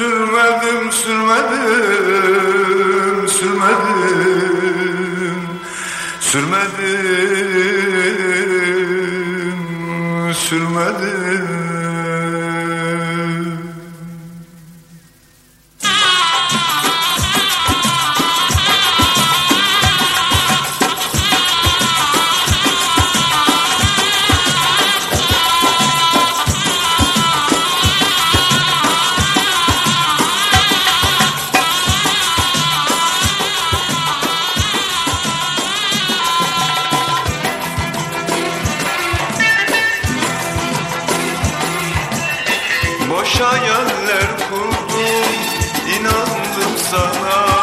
sürmedim sürmedim sürmedim sürmedim sürmedim. Boşa yerler kurdum, inandım sana.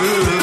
good.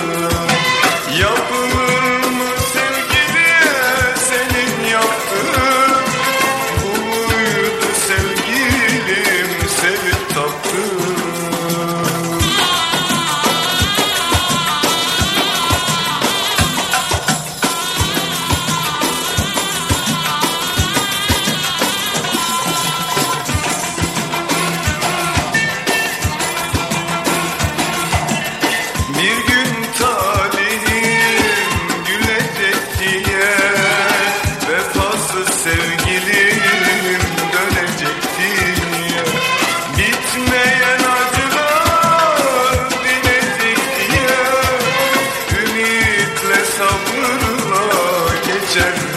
desert